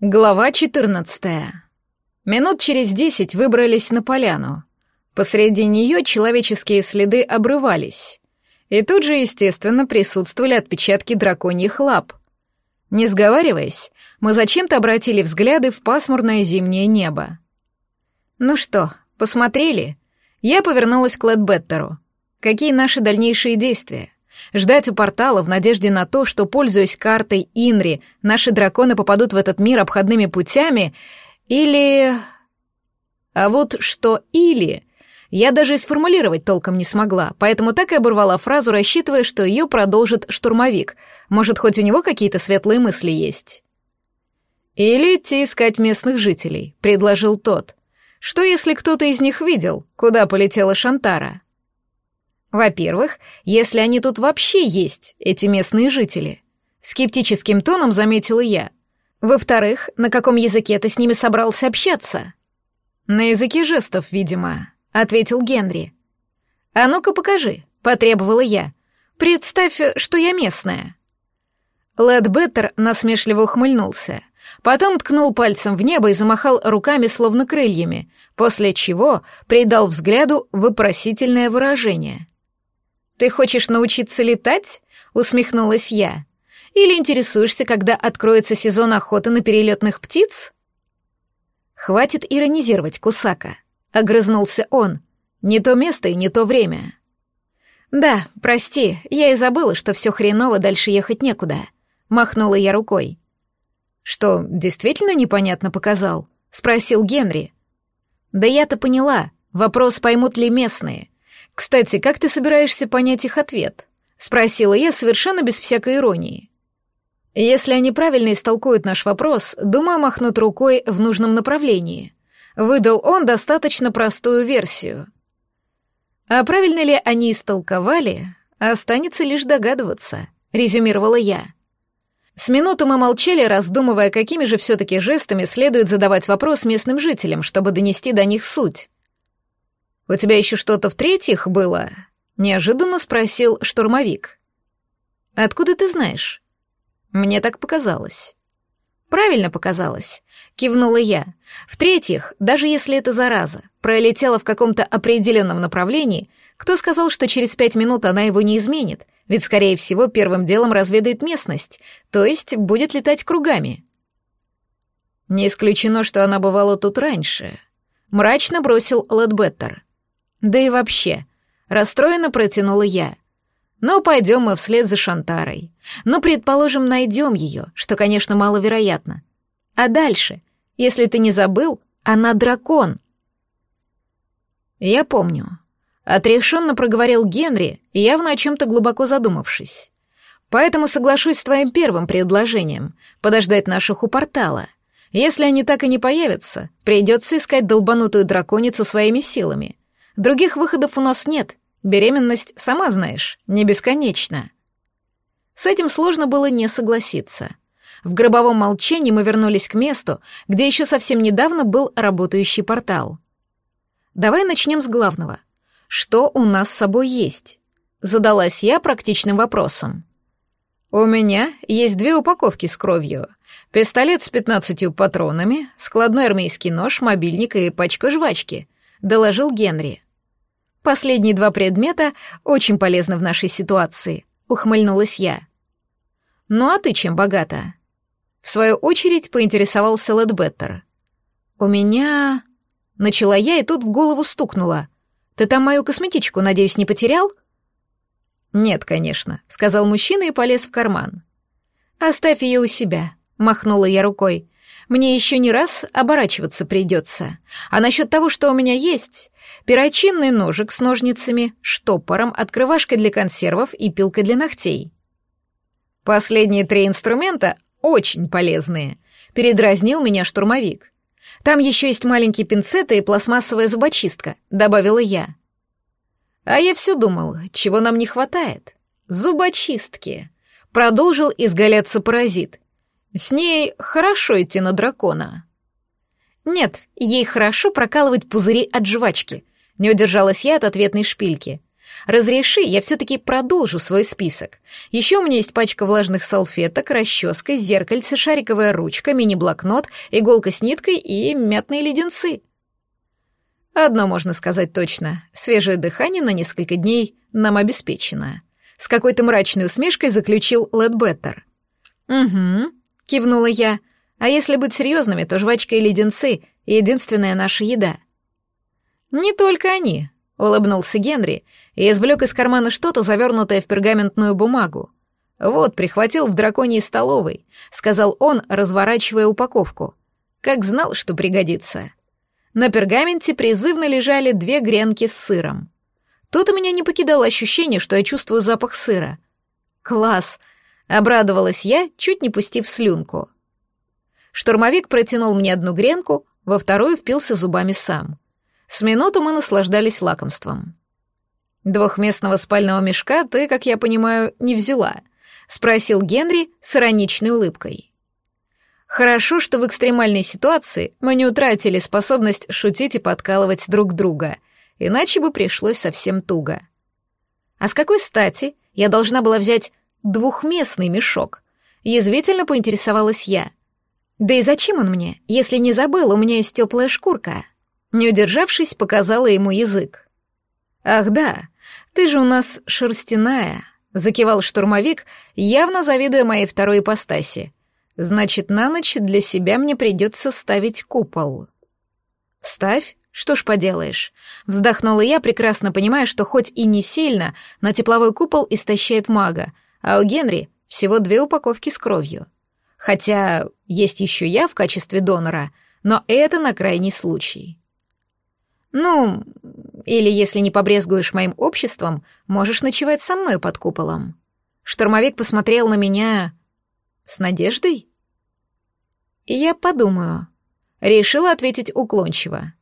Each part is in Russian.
Глава 14. Минут через десять выбрались на поляну. Посреди нее человеческие следы обрывались. И тут же, естественно, присутствовали отпечатки драконьих лап. Не сговариваясь, мы зачем-то обратили взгляды в пасмурное зимнее небо. «Ну что, посмотрели?» Я повернулась к Ледбеттеру. «Какие наши дальнейшие действия?» Ждать у портала в надежде на то, что, пользуясь картой Инри, наши драконы попадут в этот мир обходными путями, или... А вот что «или» я даже и сформулировать толком не смогла, поэтому так и оборвала фразу, рассчитывая, что ее продолжит штурмовик. Может, хоть у него какие-то светлые мысли есть. «Или идти искать местных жителей», — предложил тот. «Что, если кто-то из них видел, куда полетела Шантара?» Во-первых, если они тут вообще есть, эти местные жители. Скептическим тоном заметила я. Во-вторых, на каком языке ты с ними собрался общаться? На языке жестов, видимо, ответил Генри. А ну-ка покажи, потребовала я. Представь, что я местная. Лэдбеттер насмешливо ухмыльнулся. Потом ткнул пальцем в небо и замахал руками, словно крыльями, после чего придал взгляду вопросительное выражение. «Ты хочешь научиться летать?» — усмехнулась я. «Или интересуешься, когда откроется сезон охоты на перелетных птиц?» «Хватит иронизировать, Кусака», — огрызнулся он. «Не то место и не то время». «Да, прости, я и забыла, что все хреново, дальше ехать некуда», — махнула я рукой. «Что, действительно непонятно показал?» — спросил Генри. «Да я-то поняла. Вопрос, поймут ли местные. «Кстати, как ты собираешься понять их ответ?» — спросила я совершенно без всякой иронии. «Если они правильно истолкуют наш вопрос, думаю, махнут рукой в нужном направлении». Выдал он достаточно простую версию. А правильно ли они истолковали, останется лишь догадываться, резюмировала я. С минуту мы молчали, раздумывая, какими же все-таки жестами следует задавать вопрос местным жителям, чтобы донести до них суть. «У тебя еще что-то в-третьих было?» — неожиданно спросил штурмовик. «Откуда ты знаешь?» «Мне так показалось». «Правильно показалось», — кивнула я. «В-третьих, даже если эта зараза пролетела в каком-то определенном направлении, кто сказал, что через пять минут она его не изменит? Ведь, скорее всего, первым делом разведает местность, то есть будет летать кругами». «Не исключено, что она бывала тут раньше», — мрачно бросил Лэдбеттер. Да и вообще, расстроенно протянула я. Но пойдем мы вслед за Шантарой. Ну, предположим, найдем ее, что, конечно, маловероятно. А дальше, если ты не забыл, она дракон. Я помню. Отрешенно проговорил Генри, явно о чем-то глубоко задумавшись. Поэтому соглашусь с твоим первым предложением — подождать наших у портала. Если они так и не появятся, придется искать долбанутую драконицу своими силами. Других выходов у нас нет. Беременность, сама знаешь, не бесконечна. С этим сложно было не согласиться. В гробовом молчании мы вернулись к месту, где еще совсем недавно был работающий портал. Давай начнем с главного. Что у нас с собой есть? Задалась я практичным вопросом. У меня есть две упаковки с кровью. Пистолет с пятнадцатью патронами, складной армейский нож, мобильник и пачка жвачки, доложил Генри. Последние два предмета очень полезны в нашей ситуации, ухмыльнулась я. Ну а ты чем богата? В свою очередь поинтересовался Лэдбеттер. У меня... Начала я и тут в голову стукнула. Ты там мою косметичку, надеюсь, не потерял? Нет, конечно, сказал мужчина и полез в карман. Оставь ее у себя, махнула я рукой. Мне еще не раз оборачиваться придется. А насчет того, что у меня есть, перочинный ножик с ножницами, штопором, открывашкой для консервов и пилкой для ногтей. Последние три инструмента очень полезные, передразнил меня штурмовик. Там еще есть маленькие пинцеты и пластмассовая зубочистка, добавила я. А я все думал, чего нам не хватает. Зубочистки. Продолжил изгаляться паразит. С ней хорошо идти на дракона. Нет, ей хорошо прокалывать пузыри от жвачки. Не удержалась я от ответной шпильки. Разреши, я все-таки продолжу свой список. Еще у меня есть пачка влажных салфеток, расческа, зеркальце, шариковая ручка, мини-блокнот, иголка с ниткой и мятные леденцы. Одно можно сказать точно. Свежее дыхание на несколько дней нам обеспечено. С какой-то мрачной усмешкой заключил Ледбеттер. «Угу», — кивнула я. «А если быть серьезными, то жвачка и леденцы — единственная наша еда». «Не только они», — улыбнулся Генри и извлек из кармана что-то, завернутое в пергаментную бумагу. «Вот, прихватил в драконьей столовой», — сказал он, разворачивая упаковку. «Как знал, что пригодится». На пергаменте призывно лежали две гренки с сыром. Тут у меня не покидало ощущение, что я чувствую запах сыра. «Класс!» — обрадовалась я, чуть не пустив слюнку. Штурмовик протянул мне одну гренку, во вторую впился зубами сам. С минуту мы наслаждались лакомством. «Двухместного спального мешка ты, как я понимаю, не взяла», — спросил Генри с ироничной улыбкой. «Хорошо, что в экстремальной ситуации мы не утратили способность шутить и подкалывать друг друга, иначе бы пришлось совсем туго. А с какой стати я должна была взять двухместный мешок?» Язвительно поинтересовалась я. «Да и зачем он мне, если не забыл, у меня есть теплая шкурка?» Не удержавшись, показала ему язык. «Ах да, ты же у нас шерстяная», — закивал штурмовик, явно завидуя моей второй ипостаси. «Значит, на ночь для себя мне придется ставить купол». «Ставь, что ж поделаешь», — вздохнула я, прекрасно понимая, что хоть и не сильно, но тепловой купол истощает мага, а у Генри всего две упаковки с кровью. Хотя есть еще я в качестве донора, но это на крайний случай. «Ну, или если не побрезгуешь моим обществом, можешь ночевать со мной под куполом». Штурмовик посмотрел на меня с надеждой. И я подумаю. Решила ответить уклончиво.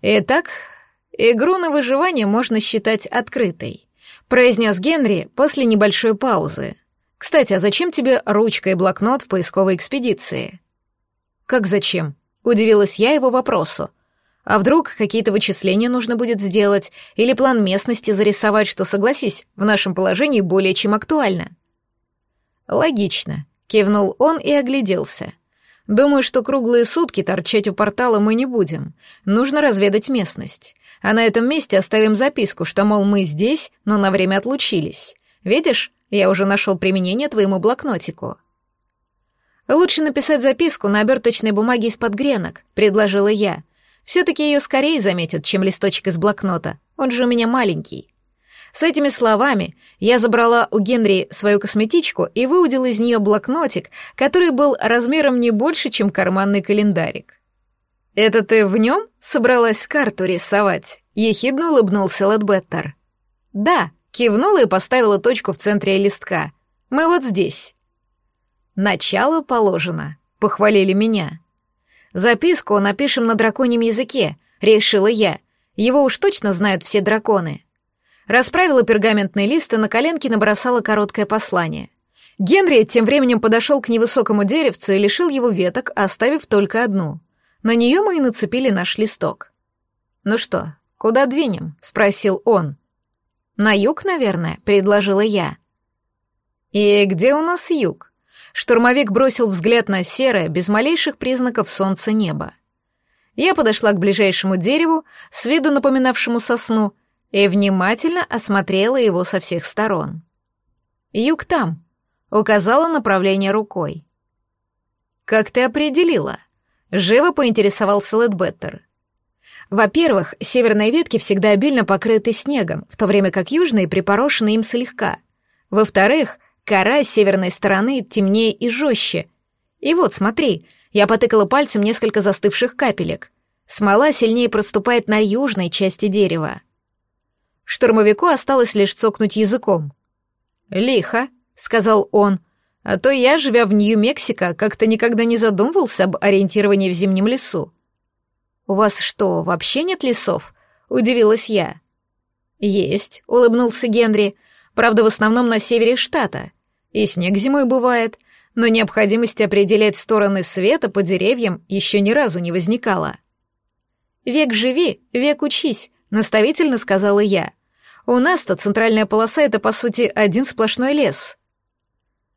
Итак, игру на выживание можно считать открытой, произнес Генри после небольшой паузы. Кстати, а зачем тебе ручка и блокнот в поисковой экспедиции? Как зачем? Удивилась я его вопросу. А вдруг какие-то вычисления нужно будет сделать или план местности зарисовать, что, согласись, в нашем положении более чем актуально? Логично, кивнул он и огляделся. Думаю, что круглые сутки торчать у портала мы не будем. Нужно разведать местность. А на этом месте оставим записку, что, мол, мы здесь, но на время отлучились. Видишь, я уже нашел применение твоему блокнотику. Лучше написать записку на оберточной бумаге из-под гренок, предложила я. Все-таки ее скорее заметят, чем листочек из блокнота. Он же у меня маленький. С этими словами я забрала у Генри свою косметичку и выудила из нее блокнотик, который был размером не больше, чем карманный календарик. «Это ты в нем собралась карту рисовать?» — ехидно улыбнулся Лэдбеттер. «Да», — кивнула и поставила точку в центре листка. «Мы вот здесь». «Начало положено», — похвалили меня. Записку напишем на драконьем языке, решила я. Его уж точно знают все драконы. Расправила пергаментный лист и на коленке набросала короткое послание. Генри тем временем подошел к невысокому деревцу и лишил его веток, оставив только одну. На нее мы и нацепили наш листок. «Ну что, куда двинем?» — спросил он. «На юг, наверное», — предложила я. «И где у нас юг?» Штурмовик бросил взгляд на серое, без малейших признаков солнца небо. Я подошла к ближайшему дереву, с виду напоминавшему сосну, и внимательно осмотрела его со всех сторон. «Юг там», — указала направление рукой. «Как ты определила?» — живо поинтересовался Лэдбеттер. Во-первых, северные ветки всегда обильно покрыты снегом, в то время как южные припорошены им слегка. Во-вторых, Кора с северной стороны темнее и жестче. И вот, смотри, я потыкала пальцем несколько застывших капелек. Смола сильнее проступает на южной части дерева. Штурмовику осталось лишь цокнуть языком. «Лихо», — сказал он, — «а то я, живя в Нью-Мексико, как-то никогда не задумывался об ориентировании в зимнем лесу». «У вас что, вообще нет лесов?» — удивилась я. «Есть», — улыбнулся Генри, — «правда, в основном на севере штата. И снег зимой бывает, но необходимости определять стороны света по деревьям еще ни разу не возникало. «Век живи, век учись», — наставительно сказала я. У нас-то центральная полоса — это, по сути, один сплошной лес.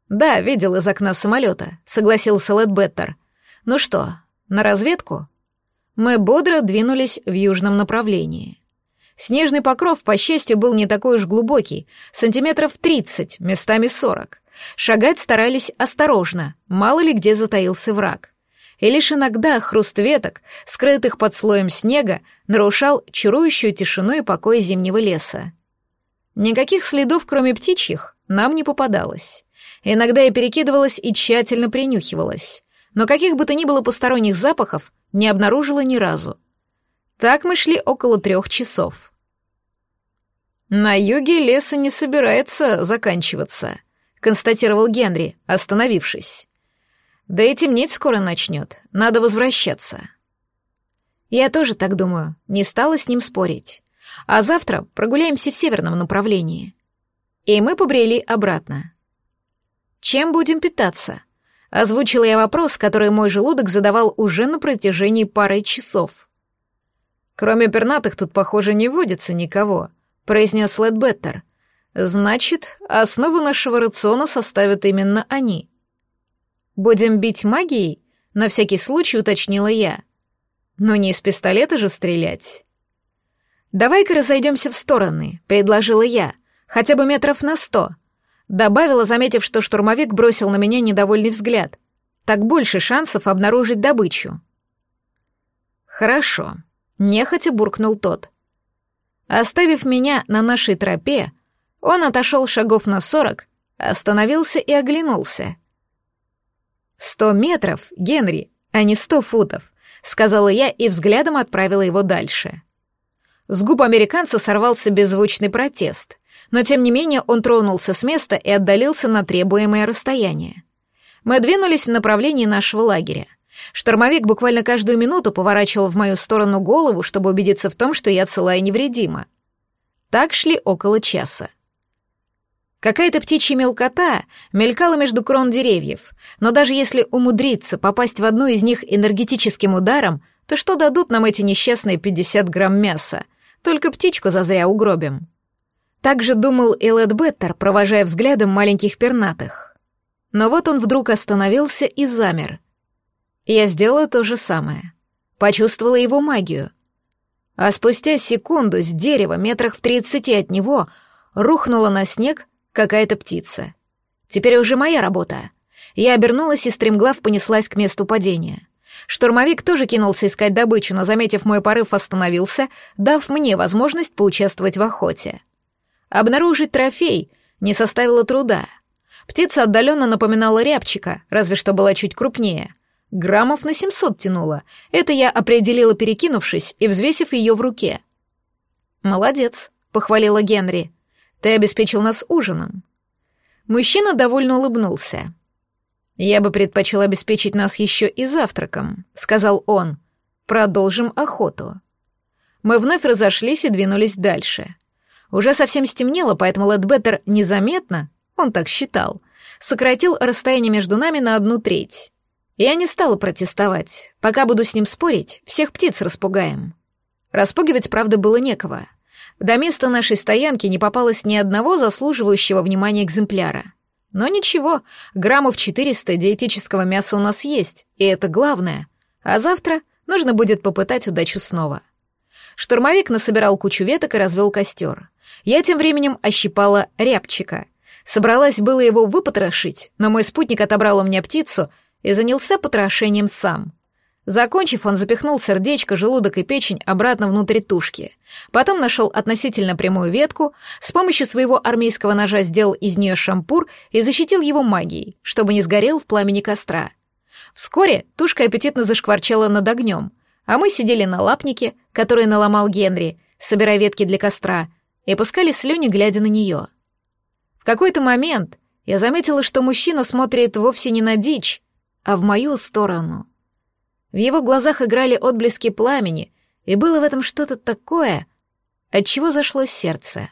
Да, видел из окна самолета, согласился Лэдбеттер. Ну что, на разведку? Мы бодро двинулись в южном направлении. Снежный покров, по счастью, был не такой уж глубокий, сантиметров тридцать, местами сорок. Шагать старались осторожно, мало ли где затаился враг. И лишь иногда хруст веток, скрытых под слоем снега, нарушал чарующую тишину и покой зимнего леса. Никаких следов, кроме птичьих, нам не попадалось. Иногда я перекидывалась и тщательно принюхивалась, но каких бы то ни было посторонних запахов не обнаружила ни разу. Так мы шли около трех часов. «На юге леса не собирается заканчиваться», — констатировал Генри, остановившись. «Да и темнеть скоро начнет, надо возвращаться». Я тоже так думаю, не стала с ним спорить. А завтра прогуляемся в северном направлении. И мы побрели обратно. Чем будем питаться? Озвучила я вопрос, который мой желудок задавал уже на протяжении пары часов. Кроме пернатых тут, похоже, не водится никого, произнес Лэдбеттер. Значит, основу нашего рациона составят именно они. Будем бить магией? На всякий случай уточнила я. Но не из пистолета же стрелять. «Давай-ка разойдемся в стороны», — предложила я, хотя бы метров на сто. Добавила, заметив, что штурмовик бросил на меня недовольный взгляд. Так больше шансов обнаружить добычу. «Хорошо», — нехотя буркнул тот. Оставив меня на нашей тропе, он отошел шагов на сорок, остановился и оглянулся. «Сто метров, Генри, а не сто футов», — сказала я и взглядом отправила его дальше. С губ американца сорвался беззвучный протест, но тем не менее он тронулся с места и отдалился на требуемое расстояние. Мы двинулись в направлении нашего лагеря. Штормовик буквально каждую минуту поворачивал в мою сторону голову, чтобы убедиться в том, что я цела и невредима. Так шли около часа. Какая-то птичья мелкота мелькала между крон деревьев, но даже если умудриться попасть в одну из них энергетическим ударом, то что дадут нам эти несчастные 50 грамм мяса? Только птичку зазря угробим. Так же думал и Беттер, провожая взглядом маленьких пернатых. Но вот он вдруг остановился и замер. Я сделала то же самое. Почувствовала его магию. А спустя секунду с дерева, метрах в тридцати от него, рухнула на снег какая-то птица. Теперь уже моя работа. Я обернулась и стремглав понеслась к месту падения. Штурмовик тоже кинулся искать добычу, но, заметив мой порыв, остановился, дав мне возможность поучаствовать в охоте. Обнаружить трофей не составило труда. Птица отдаленно напоминала рябчика, разве что была чуть крупнее. Граммов на 700 тянула. Это я определила, перекинувшись и взвесив ее в руке. «Молодец», — похвалила Генри. «Ты обеспечил нас ужином». Мужчина довольно улыбнулся. «Я бы предпочел обеспечить нас еще и завтраком», — сказал он. «Продолжим охоту». Мы вновь разошлись и двинулись дальше. Уже совсем стемнело, поэтому Лэдбеттер незаметно, он так считал, сократил расстояние между нами на одну треть. Я не стала протестовать. Пока буду с ним спорить, всех птиц распугаем. Распугивать, правда, было некого. До места нашей стоянки не попалось ни одного заслуживающего внимания экземпляра. Но ничего, граммов 400 диетического мяса у нас есть, и это главное. А завтра нужно будет попытать удачу снова. Штурмовик насобирал кучу веток и развел костер. Я тем временем ощипала рябчика. Собралась было его выпотрошить, но мой спутник отобрал у меня птицу и занялся потрошением сам. Закончив, он запихнул сердечко, желудок и печень обратно внутрь тушки. Потом нашел относительно прямую ветку, с помощью своего армейского ножа сделал из нее шампур и защитил его магией, чтобы не сгорел в пламени костра. Вскоре тушка аппетитно зашкварчала над огнем, а мы сидели на лапнике, который наломал Генри, собирая ветки для костра, и пускали слюни, глядя на нее. В какой-то момент я заметила, что мужчина смотрит вовсе не на дичь, а в мою сторону — в его глазах играли отблески пламени, и было в этом что-то такое, от чего зашло сердце.